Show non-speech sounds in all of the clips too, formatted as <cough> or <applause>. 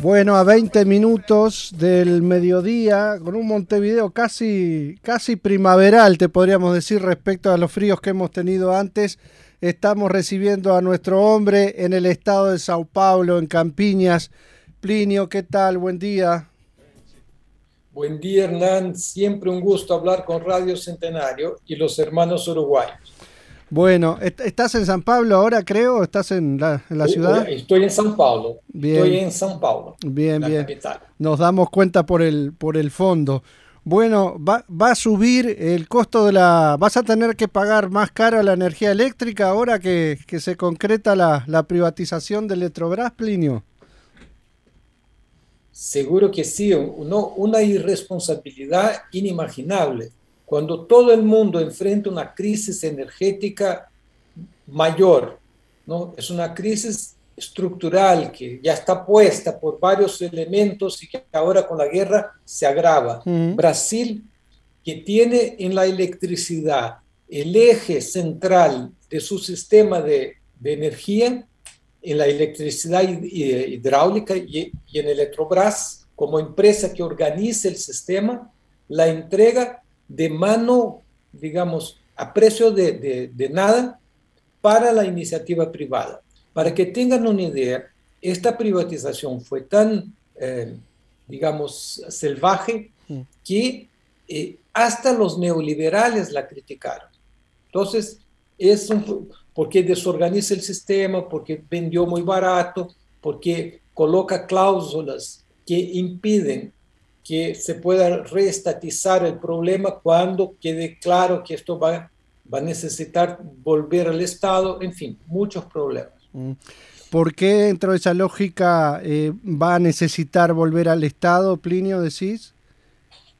Bueno, a 20 minutos del mediodía, con un Montevideo casi, casi primaveral, te podríamos decir, respecto a los fríos que hemos tenido antes. Estamos recibiendo a nuestro hombre en el estado de Sao Paulo, en Campiñas. Plinio, ¿qué tal? Buen día. Buen día, Hernán. Siempre un gusto hablar con Radio Centenario y los hermanos uruguayos. Bueno, ¿estás en San Pablo ahora, creo? ¿Estás en la, ciudad? Estoy en San. Bien. Estoy en San Paulo. Bien, bien. Nos damos cuenta por el, por el fondo. Bueno, va, va, a subir el costo de la... ¿Vas a tener que pagar más caro la energía eléctrica ahora que, se concreta la, la privatización de Electrobras, Plinio? Seguro que sí, una irresponsabilidad inimaginable cuando todo el mundo enfrenta una crisis energética mayor, ¿no? Es una crisis estructural que ya está puesta por varios elementos y que ahora con la guerra se agrava. Brasil, que tiene en la electricidad el eje central de su sistema de, de energía, en la electricidad hidráulica y, y en Electrobras, como empresa que organiza el sistema, la entrega de mano, digamos, a precio de, nada para la iniciativa privada. Para que tengan una idea, esta privatización fue tan, eh, digamos, salvaje mm. que eh, hasta los neoliberales la criticaron. Entonces, es un, porque desorganiza el sistema, porque vendió muy barato, porque coloca cláusulas que impiden que se pueda reestatizar el problema cuando quede claro que esto va, va a necesitar volver al Estado, en fin, muchos problemas. Mm. ¿Por qué dentro de esa lógica eh, va a necesitar volver al Estado, Plinio, decís?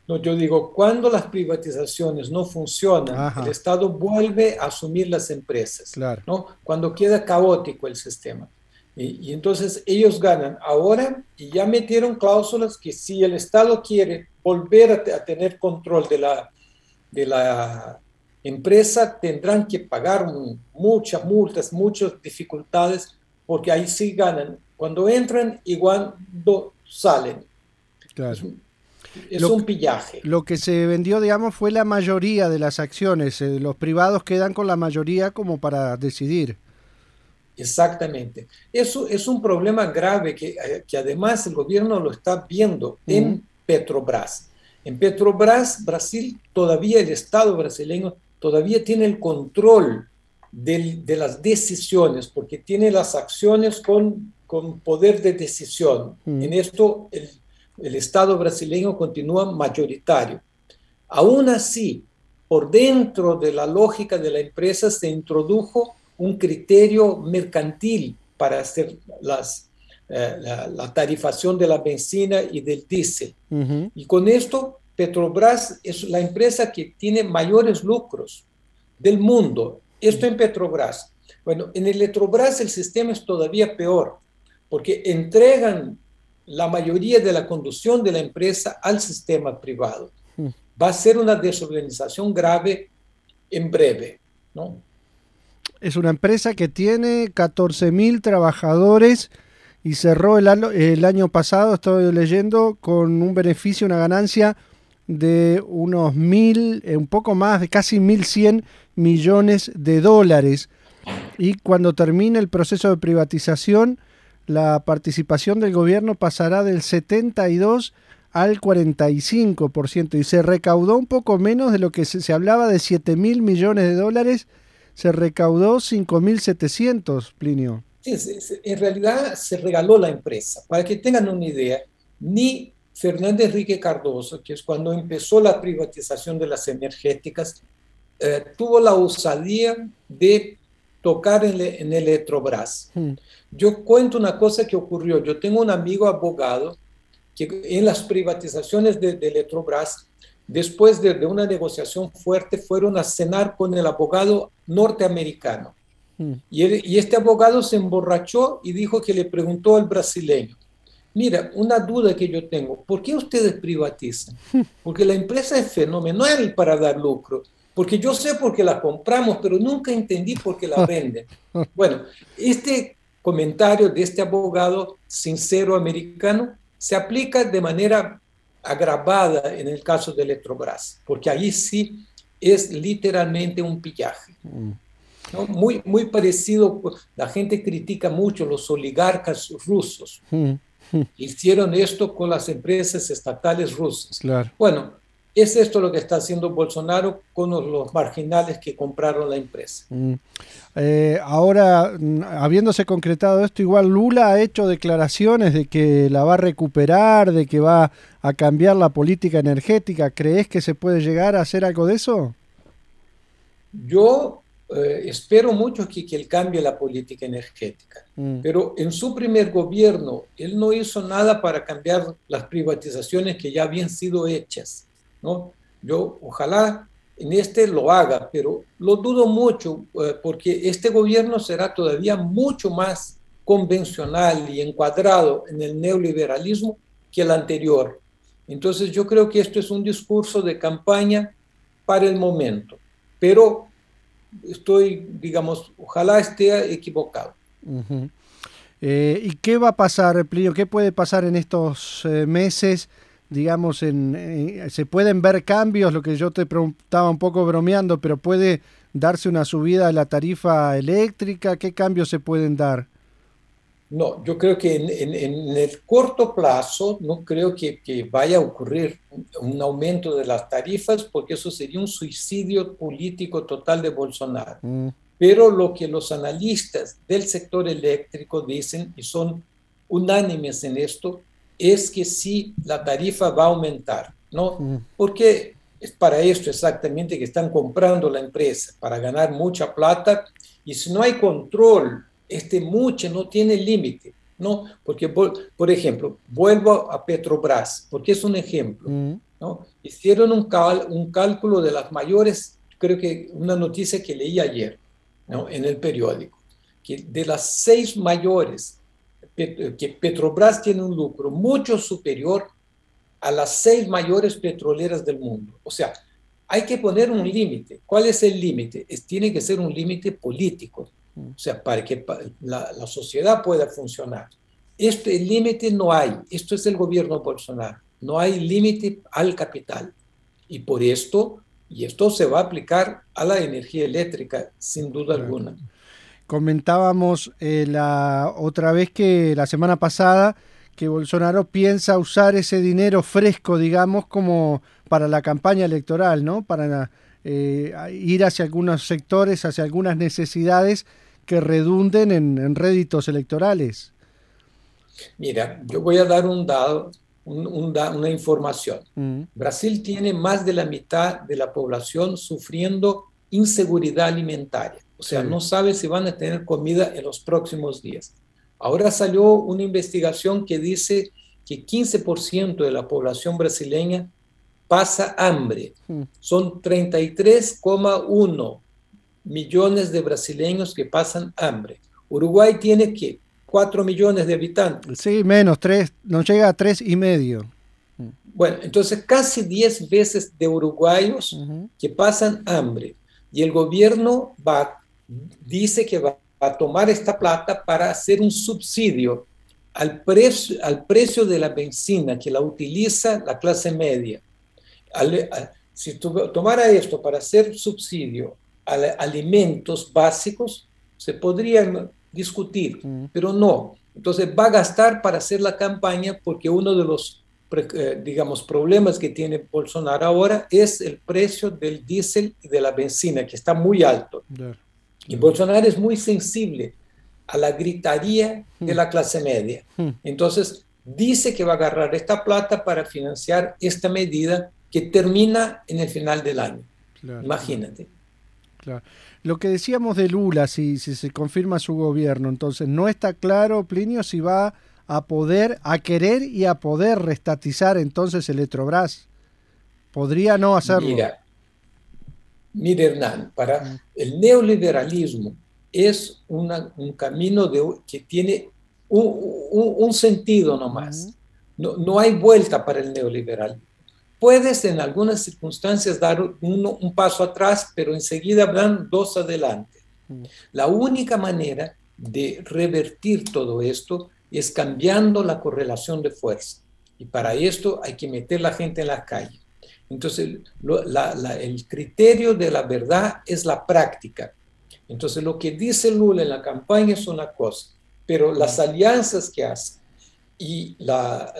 No, yo digo, cuando las privatizaciones no funcionan, el Estado vuelve a asumir las empresas, claro. ¿no? Cuando queda caótico el sistema. Y, entonces ellos ganan ahora y ya metieron cláusulas que si el Estado quiere volver a, tener control de la, de la empresa, tendrán que pagar muchas multas, muchas dificultades, porque ahí sí ganan cuando entran y cuando salen. Claro. Es, un pillaje. Lo que se vendió, digamos, fue la mayoría de las acciones. Eh, los privados quedan con la mayoría como para decidir. Exactamente. Eso es un problema grave que, eh, que además el gobierno lo está viendo en Petrobras. En Petrobras, Brasil, todavía el Estado brasileño todavía tiene el control de las decisiones, porque tiene las acciones con, con poder de decisión. En esto el, el Estado brasileño continúa mayoritario. Aún así, por dentro de la lógica de la empresa se introdujo un criterio mercantil para hacer las, eh, la, tarifación de la benzina y del diésel. Y con esto, Petrobras es la empresa que tiene mayores lucros del mundo. Esto en Petrobras. Bueno, en Electrobras el sistema es todavía peor, porque entregan la mayoría de la conducción de la empresa al sistema privado. Va a ser una desorganización grave en breve, ¿no? Es una empresa que tiene 14 mil trabajadores y cerró el, el, año pasado, estoy leyendo, con un beneficio, una ganancia de unos mil, eh, un poco más, de casi 1.100 millones de dólares. Y cuando termine el proceso de privatización, la participación del gobierno pasará del 72 al 45% y se recaudó un poco menos de lo que se, se hablaba de 7 mil millones de dólares se recaudó 5.700, Plinio. Sí, en realidad se regaló la empresa. Para que tengan una idea, ni Fernández Enrique Cardoso, que es cuando empezó la privatización de las energéticas, eh, tuvo la osadía de tocar en, en Electrobras. Hmm. Yo cuento una cosa que ocurrió. Yo tengo un amigo abogado que en las privatizaciones de, de Electrobras, después de, de, una negociación fuerte, fueron a cenar con el abogado norteamericano. Hmm. Y, y este abogado se emborrachó y dijo que le preguntó al brasileño, mira, una duda que yo tengo, ¿por qué ustedes privatizan? <laughs> Porque la empresa es fenomenal para dar lucro, porque yo sé por qué la compramos, pero nunca entendí por qué la <laughs> venden. Bueno, este comentario de este abogado sincero americano se aplica de manera agravada en el caso de Electrobras, porque ahí sí es literalmente un pillaje. Mm. Muy, muy parecido, la gente critica mucho los oligarcas rusos. Mm. Hicieron esto con las empresas estatales rusas. Claro. Bueno, es esto lo que está haciendo Bolsonaro con los marginales que compraron la empresa. Mm. Eh, ahora, mm, habiéndose concretado esto, igual Lula ha hecho declaraciones de que la va a recuperar, de que va a cambiar la política energética. ¿Crees que se puede llegar a hacer algo de eso? Yo eh, espero mucho que, que, él cambie la política energética, mm. pero en su primer gobierno él no hizo nada para cambiar las privatizaciones que ya habían sido hechas, ¿no? Yo ojalá en este lo haga, pero lo dudo mucho eh, porque este gobierno será todavía mucho más convencional y encuadrado en el neoliberalismo que el anterior. Entonces yo creo que esto es un discurso de campaña para el momento, pero estoy, digamos, ojalá esté equivocado. Eh, ¿Y qué va a pasar, Plio? ¿Qué puede pasar en estos eh, meses? Digamos, en, ¿se pueden ver cambios? Lo que yo te preguntaba un poco bromeando, pero ¿puede darse una subida de la tarifa eléctrica? ¿Qué cambios se pueden dar? No, yo creo que en, el corto plazo no creo que, vaya a ocurrir un aumento de las tarifas porque eso sería un suicidio político total de Bolsonaro. Mm. Pero lo que los analistas del sector eléctrico dicen, y son unánimes en esto, es que sí, la tarifa va a aumentar, ¿no? Mm. Porque es para esto exactamente que están comprando la empresa, para ganar mucha plata, y si no hay control este mucho no tiene límite, ¿no? Porque, por, ejemplo, vuelvo a Petrobras, porque es un ejemplo, mm. ¿no? Hicieron un, un cálculo de las mayores, creo que una noticia que leí ayer, ¿no? En el periódico, que de las seis mayores, que Petrobras tiene un lucro mucho superior a las seis mayores petroleras del mundo. O sea, hay que poner un límite. ¿Cuál es el límite? Tiene que ser un límite político o sea, para que la, la sociedad pueda funcionar. Este límite no hay, esto es el gobierno Bolsonaro, no hay límite al capital. Y por esto, y esto se va a aplicar a la energía eléctrica, sin duda alguna. Comentábamos eh, la otra vez que la semana pasada que Bolsonaro piensa usar ese dinero fresco, digamos, como para la campaña electoral, ¿no? Para eh, ir hacia algunos sectores, hacia algunas necesidades que redunden en, réditos electorales. Mira, yo voy a dar un dado, una información. Mm. Brasil tiene más de la mitad de la población sufriendo inseguridad alimentaria, o sea, no sabe si van a tener comida en los próximos días. Ahora salió una investigación que dice que 15% de la población brasileña pasa hambre. Mm. Son 33,1 millones de brasileños que pasan hambre. Uruguay tiene que 4 millones de habitantes. Sí, menos, 3, no llega a tres y medio. Bueno, entonces casi 10 veces de uruguayos que pasan hambre. Y el gobierno va, dice que va a tomar esta plata para hacer un subsidio al precio, al precio de la benzina que la utiliza la clase media. si tomara esto para hacer subsidio alimentos básicos, se podrían discutir, mm. pero no. Entonces va a gastar para hacer la campaña porque uno de los, eh, digamos, problemas que tiene Bolsonaro ahora es el precio del diésel y de la benzina, que está muy alto. Y Bolsonaro es muy sensible a la gritaría de la clase media. Mm. Entonces dice que va a agarrar esta plata para financiar esta medida que termina en el final del año. Imagínate. Lo que decíamos de Lula, si, si se confirma su gobierno, entonces no está claro, Plinio, si va a poder, a querer y a poder restatizar entonces Electrobras. Podría no hacerlo. Mira, mira Hernán, para el neoliberalismo es un camino de, que tiene un, sentido nomás. No, no hay vuelta para el neoliberal. Puedes en algunas circunstancias dar un paso atrás, pero enseguida van dos adelante. La única manera de revertir todo esto es cambiando la correlación de fuerza. Y para esto hay que meter la gente en la calle. Entonces, el criterio de la verdad es la práctica. Entonces, lo que dice Lula en la campaña es una cosa, pero las alianzas que hace y la,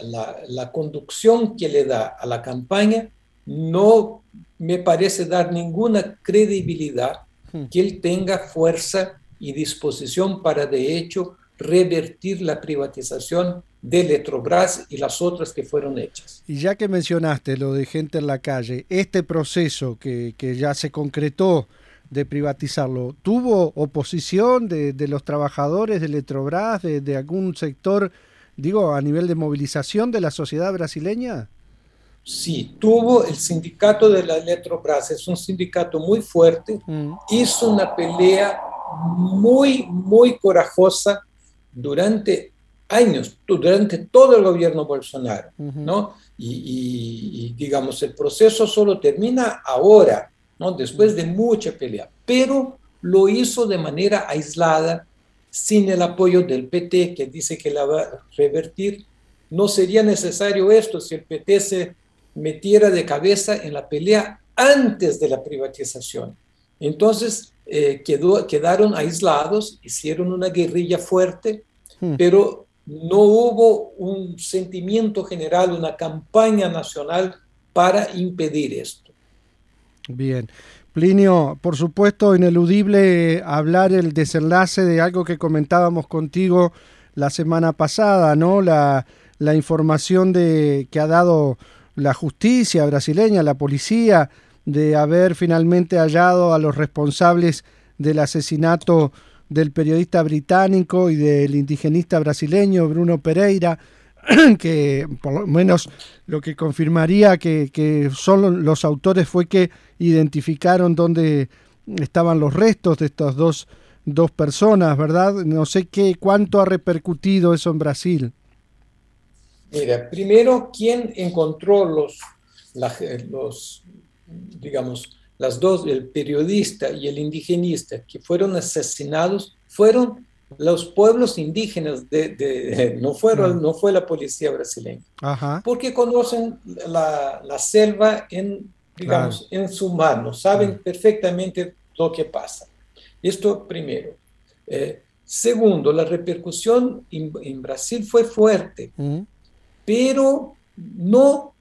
la, conducción que le da a la campaña no me parece dar ninguna credibilidad hmm. que él tenga fuerza y disposición para de hecho revertir la privatización de Electrobras y las otras que fueron hechas. Y ya que mencionaste lo de gente en la calle, este proceso que, que ya se concretó de privatizarlo, ¿tuvo oposición de, de los trabajadores de Electrobras, de, de algún sector digo, a nivel de movilización de la sociedad brasileña? Sí, tuvo el sindicato de la Electrobras, es un sindicato muy fuerte, mm. hizo una pelea muy, muy corajosa durante años, durante todo el gobierno Bolsonaro, ¿no? Y, digamos, el proceso solo termina ahora, ¿no? Después de mucha pelea, pero lo hizo de manera aislada, sin el apoyo del PT, que dice que la va a revertir, no sería necesario esto si el PT se metiera de cabeza en la pelea antes de la privatización. Entonces, eh, quedó, quedaron aislados, hicieron una guerrilla fuerte, hmm. pero no hubo un sentimiento general, una campaña nacional para impedir esto. Bien. Plinio, por supuesto, ineludible hablar el desenlace de algo que comentábamos contigo la semana pasada, ¿no? La, la información de, que ha dado la justicia brasileña, la policía, de haber finalmente hallado a los responsables del asesinato del periodista británico y del indigenista brasileño Bruno Pereira. <clears throat> que por lo menos lo que confirmaría que, son los autores fue que identificaron dónde estaban los restos de estas dos, dos personas, ¿verdad? No sé qué, cuánto ha repercutido eso en Brasil. Mira, primero, ¿quién encontró los, los digamos, las dos, el periodista y el indigenista que fueron asesinados, fueron los pueblos indígenas de, <laughs> no fueron no fue la policía brasileña. Porque conocen la, selva en digamos en su mano saben perfectamente lo que pasa. Esto primero. Eh, segundo la repercusión en, Brasil fue fuerte pero no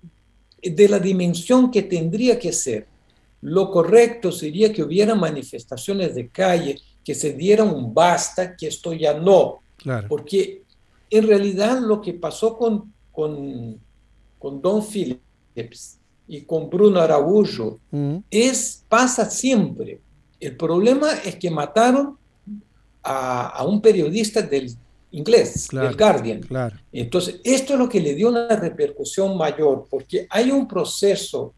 de la dimensión que tendría que ser lo correcto sería que hubiera manifestaciones de calle que se diera un basta, que esto ya no. Porque en realidad lo que pasó con, con, con Don Phillips y con Bruno Araújo mm. es, pasa siempre. El problema es que mataron a, a un periodista del inglés, del Guardian. Entonces, esto es lo que le dio una repercusión mayor, porque hay un proceso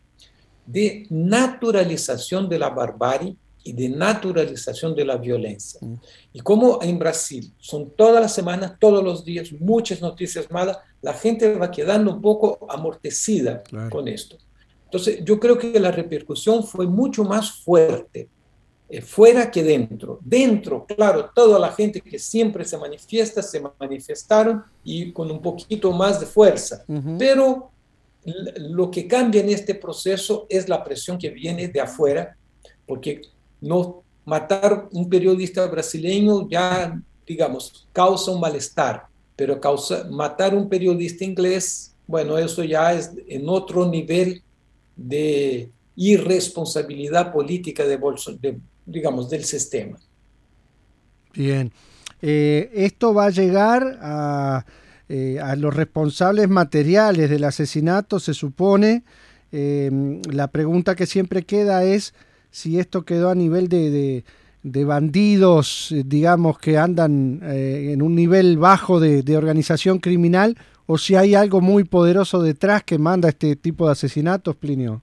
de naturalización de la barbarie y de naturalización de la violencia. Mm. Y como en Brasil son todas las semanas, todos los días, muchas noticias malas, la gente va quedando un poco amortecida con esto. Entonces, yo creo que la repercusión fue mucho más fuerte eh, fuera que dentro. Dentro, claro, toda la gente que siempre se manifiesta, se manifestaron y con un poquito más de fuerza. Pero lo que cambia en este proceso es la presión que viene de afuera, porque no matar un periodista brasileño ya, digamos, causa un malestar, pero causa, matar un periodista inglés, bueno, eso ya es en otro nivel de irresponsabilidad política de, digamos, del sistema. Bien. Eh, esto va a llegar eh, a, los responsables materiales del asesinato, se supone. Eh, la pregunta que siempre queda es si esto quedó a nivel de, de, bandidos, eh, digamos, que andan eh, en un nivel bajo de, de, organización criminal, o si hay algo muy poderoso detrás que manda este tipo de asesinatos, Plinio.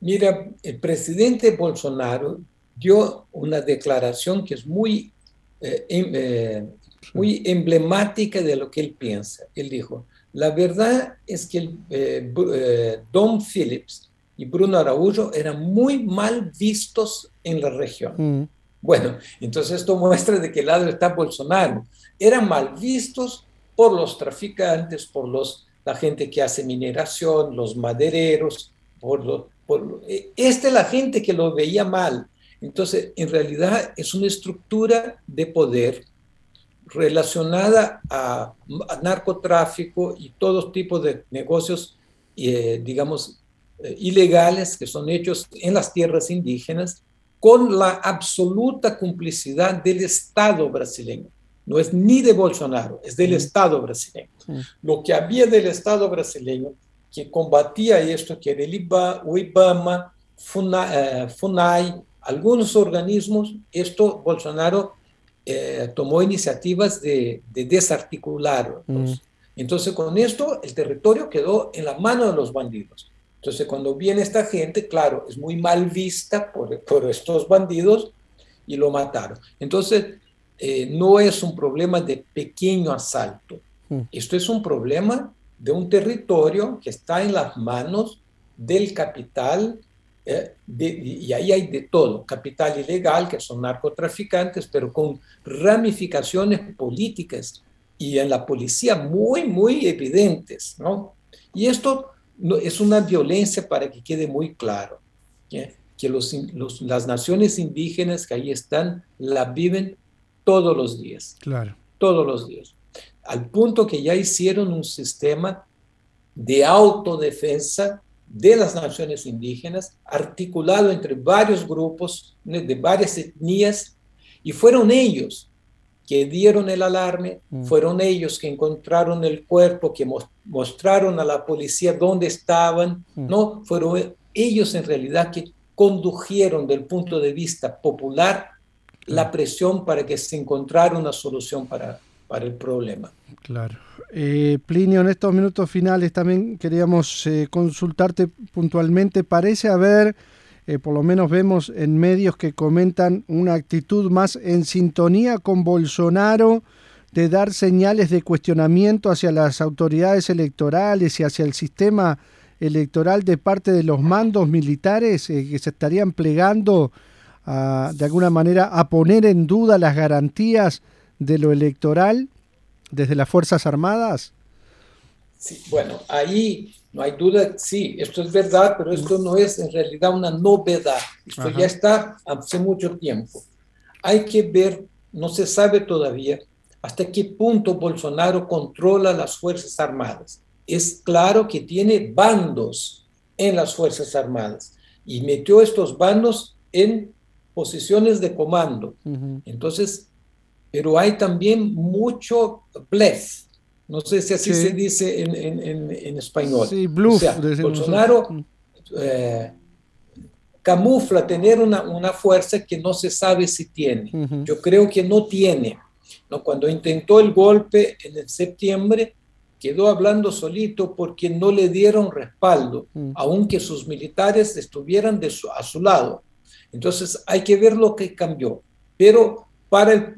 Mira, el presidente Bolsonaro dio una declaración que es muy, em, muy emblemática de lo que él piensa. Él dijo, la verdad es que el, Don Phillips y Bruno Araújo eran muy mal vistos en la región. Mm. Bueno, entonces esto muestra de qué lado está Bolsonaro. Eran mal vistos por los traficantes, por los, la gente que hace mineración, los madereros, por, por e, esta es la gente que lo veía mal. Entonces, en realidad es una estructura de poder relacionada a, narcotráfico y todo tipo de negocios, eh, digamos, eh, ilegales que son hechos en las tierras indígenas con la absoluta complicidad del Estado brasileño. No es ni de Bolsonaro, es del. Estado brasileño. Lo que había del Estado brasileño que combatía esto, que era el IBA, o IBAMA, eh, FUNAI, algunos organismos, esto Bolsonaro eh, tomó iniciativas de, de desarticularlos. Mm. Entonces, con esto, el territorio quedó en la mano de los bandidos. Entonces, cuando viene esta gente, claro, es muy mal vista por, por estos bandidos y lo mataron. Entonces, eh, no es un problema de pequeño asalto. Mm. Esto es un problema de un territorio que está en las manos del capital, eh, y ahí hay de todo, capital ilegal, que son narcotraficantes, pero con ramificaciones políticas y en la policía muy, muy evidentes, ¿no? Y esto es una violencia para que quede muy claro, que los, las naciones indígenas que ahí están la viven todos los días. Claro. Todos los días. Al punto que ya hicieron un sistema de autodefensa de las naciones indígenas, articulado entre varios grupos de varias etnias, y fueron ellos que dieron el alarme, mm. fueron ellos que encontraron el cuerpo, que mostraron a la policía dónde estaban, mm. ¿no? Fueron ellos en realidad que condujeron del punto de vista popular la presión para que se encontrara una solución para, para el problema. Claro. Eh, Plinio, en estos minutos finales también queríamos eh, consultarte puntualmente. Parece haber eh, por lo menos vemos en medios que comentan una actitud más en sintonía con Bolsonaro de dar señales de cuestionamiento hacia las autoridades electorales y hacia el sistema electoral de parte de los mandos militares eh, que se estarían plegando de alguna manera a poner en duda las garantías de lo electoral desde las Fuerzas Armadas? Sí, bueno, ahí no hay duda, sí, esto es verdad, pero esto no es en realidad una novedad. Esto ya está hace mucho tiempo. Hay que ver, no se sabe todavía hasta qué punto Bolsonaro controla las Fuerzas Armadas. Es claro que tiene bandos en las Fuerzas Armadas y metió estos bandos en posiciones de comando. Entonces, pero hay también mucho blef, no sé si así se dice en, español. Sí, bluff. Bolsonaro eh, camufla tener una, fuerza que no se sabe si tiene. Yo creo que no tiene. ¿no? Cuando intentó el golpe en el septiembre, quedó hablando solito porque no le dieron respaldo, mm. aunque sus militares estuvieran de a su lado. Entonces hay que ver lo que cambió. Pero para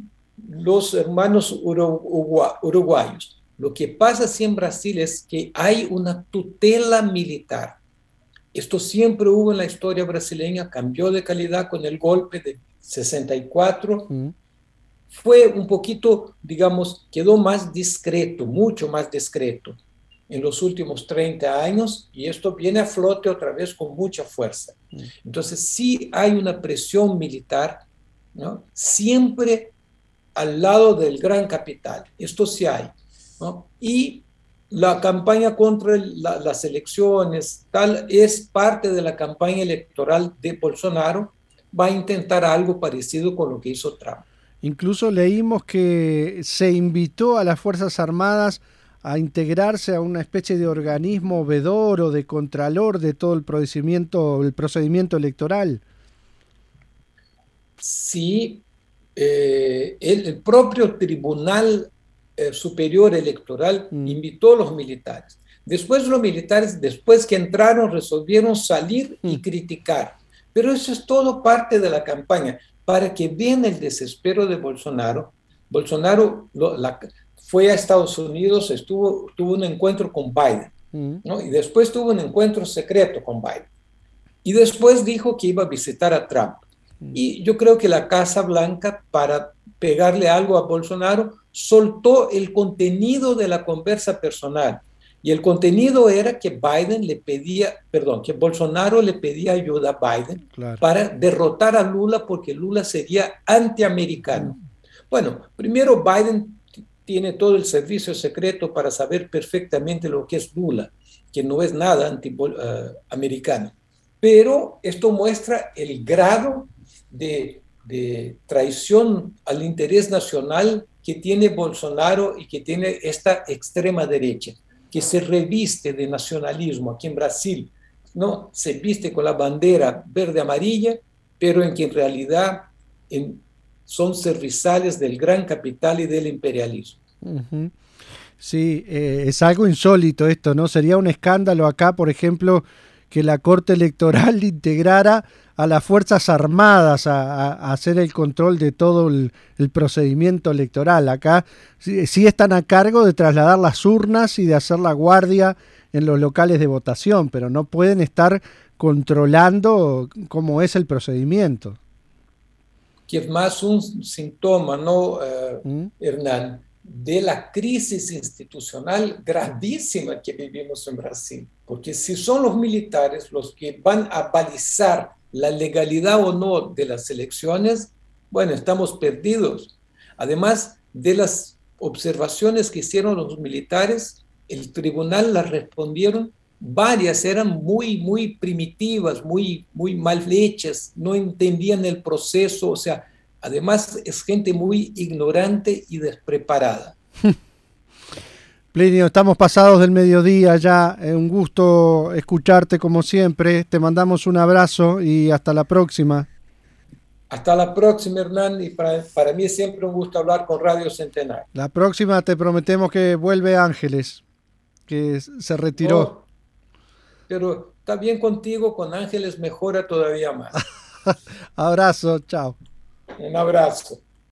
los hermanos uruguayos, lo que pasa así en Brasil es que hay una tutela militar. Esto siempre hubo en la historia brasileña, cambió de calidad con el golpe de 64. Fue un poquito, digamos, quedó más discreto, mucho más discreto en los últimos 30 años y esto viene a flote otra vez con mucha fuerza. Entonces sí hay una presión militar, ¿no? siempre al lado del gran capital. Esto sí hay. Y la campaña contra las elecciones, tal, es parte de la campaña electoral de Bolsonaro. Va a intentar algo parecido con lo que hizo Trump. Incluso leímos que se invitó a las Fuerzas Armadas a integrarse a una especie de organismo vedor o de contralor de todo el procedimiento, el procedimiento electoral. si eh, el, propio Tribunal eh, Superior Electoral mm. invitó a los militares. Después los militares, después que entraron, resolvieron salir y mm. criticar. Pero eso es todo parte de la campaña. Para que vean el desespero de Bolsonaro, Bolsonaro fue a Estados Unidos, estuvo, tuvo un encuentro con Biden, mm. ¿no? y después tuvo un encuentro secreto con Biden. Y después dijo que iba a visitar a Trump. Y yo creo que la Casa Blanca, para pegarle algo a Bolsonaro, soltó el contenido de la conversa personal. Y el contenido era que Biden le pedía, perdón, que Bolsonaro le pedía ayuda a Biden para derrotar a Lula porque Lula sería antiamericano. Bueno, primero Biden tiene todo el servicio secreto para saber perfectamente lo que es Lula, que no es nada antiamericano. Eh, Pero esto muestra el grado de, traición al interés nacional que tiene Bolsonaro y que tiene esta extrema derecha, que se reviste de nacionalismo aquí en Brasil, ¿no? Se viste con la bandera verde-amarilla, pero en que en realidad son serviciales del gran capital y del imperialismo. Sí, eh, es algo insólito esto, ¿no? Sería un escándalo acá, por ejemplo, que la Corte Electoral <laughs> integrara a las Fuerzas Armadas a, hacer el control de todo el, procedimiento electoral. Acá sí, están a cargo de trasladar las urnas y de hacer la guardia en los locales de votación, pero no pueden estar controlando cómo es el procedimiento. Que es más un síntoma, ¿no, eh, ¿Mm? Hernán? De la crisis institucional gravísima que vivimos en Brasil. Porque si son los militares los que van a balizar la legalidad o no de las elecciones, bueno, estamos perdidos. Además de las observaciones que hicieron los militares, el tribunal las respondieron, varias eran muy, muy primitivas, muy, muy mal hechas, no entendían el proceso, o sea, además es gente muy ignorante y despreparada. <laughs> Plinio, estamos pasados del mediodía ya. Eh, un gusto escucharte como siempre. Te mandamos un abrazo y hasta la próxima. Hasta la próxima, Hernán. Y para, mí es siempre un gusto hablar con Radio Centenario. La próxima te prometemos que vuelve Ángeles, que se retiró. Oh, pero está bien contigo, con Ángeles mejora todavía más. <laughs> abrazo, chao. Un abrazo.